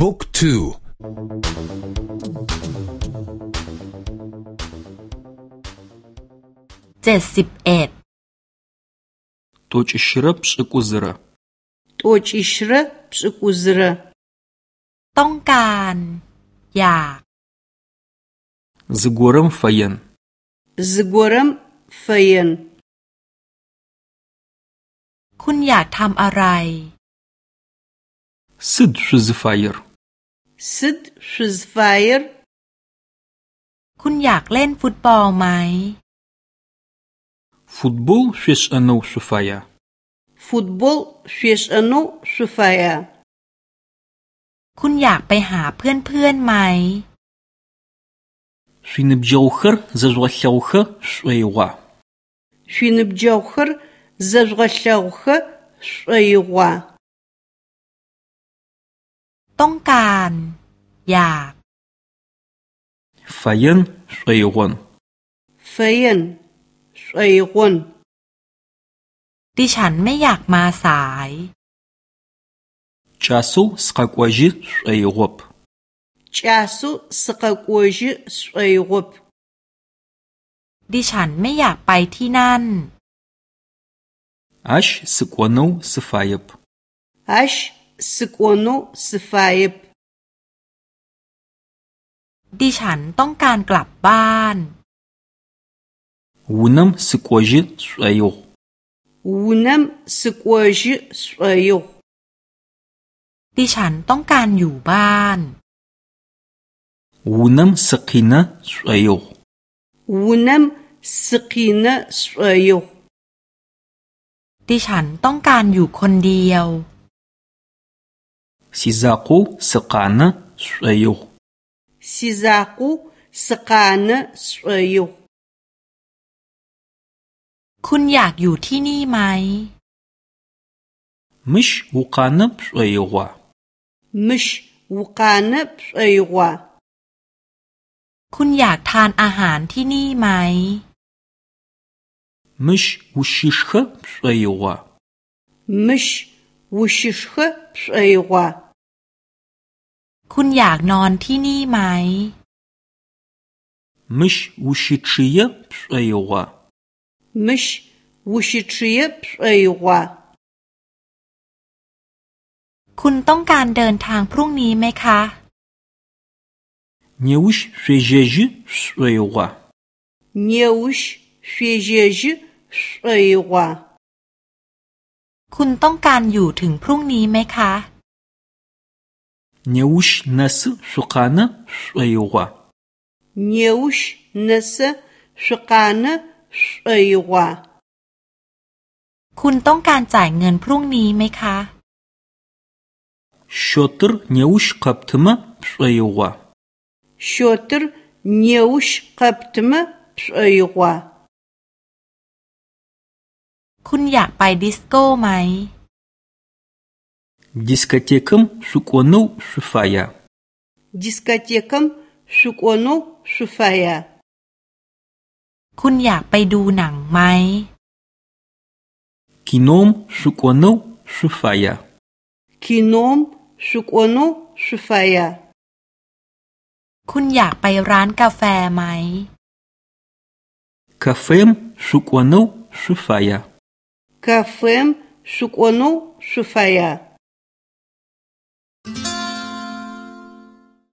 บุ๊กทูเจ็ดสิบเอ็ด тӏокӏищырэ пшӏыкӏузырэ ตัวจิชระปสุกุซระ ต้องการ อยาก зыгорэм фэен ซกวรมเฟียน คุณอยากทำอะไร сыд шъузыфаер ซิดชูสไฟร์ คุณอยากเล่นฟุตบอลไหม футбол шъуешӏэнэу шъуфая ฟุตบอลเฟียชอโนชูไฟร์ คุณอยากไปหาเพื่อนๆไหม шъуиныбджэгъухэр зэжъугъэлъэгъухэ шӏоигъуа ชินบ ต้องการ อยาก фэен шӏоигъон เฟียนสวยกวน ดิฉันไม่อยากมาสาย кӏасэу сыкъэкӏожьы шӏоигъоп จ้าสุสกกวจิสวยกบ ดิฉันไม่อยากไปที่นั่น ащ сыкӏонэу сыфаеп อั ชสกวโนสไฟบ ดิฉันต้องการกลับบ้าน унэм сыкӏожьы шӏоигъу วูนัมสกวจิสวยก ดิฉันต้องการอยู่บ้าน унэм сыкъинэ шӏоигъу วูนัมสกีนะสวยก ดิฉันต้องการอยู่คนเดียว сизакъоу сыкъанэ шӏоигъу ซิซากุสกานะสวยก คุณอยากอยู่ที่นี่ไหม мыщ укъанэ пшӏоигъуа มิชวุกานะสวยกว่า คุณอยากทานอาหารที่นี่ไหม мыщ ущышхэ пшӏоигъуа มิชวุ คุณอยากนอนที่นี่ไหม мыщ ущычъые пшӏоигъуа มิชวุชิชยสวยกว่า คุณต้องการเดินทางพรุ่งนี้ไหมคะ неущ шъуежьэжьы шӏоигъуа เนียวชเฟเจจสวยกว่า คุณต้องการอยู่ถึงพรุ่งนี้ไหมคะ неущ нэсы шъукъанэ шӏоигъуа เนียวชนัสสกานะสวยกว่า คุณต้องการจ่ายเงินพรุ่งนี้ไหมคะ счётыр неущ къэптымэ пшӏоигъуа ชอตรเนียวชกับตมะสวยกว่า คุณอยากไปดิสโก้ไหม дискотекэм шъукӏонэу шъуфая ดิสกาเทคัมสุกโนสุฟายา คุณอยากไปดูหนังไหม кином шъукӏонэу шъуфая คินอมสุกโนสุฟายา คุณอยากไปร้านกาแฟไหม кафем шъукӏонэу шъуфая กาเ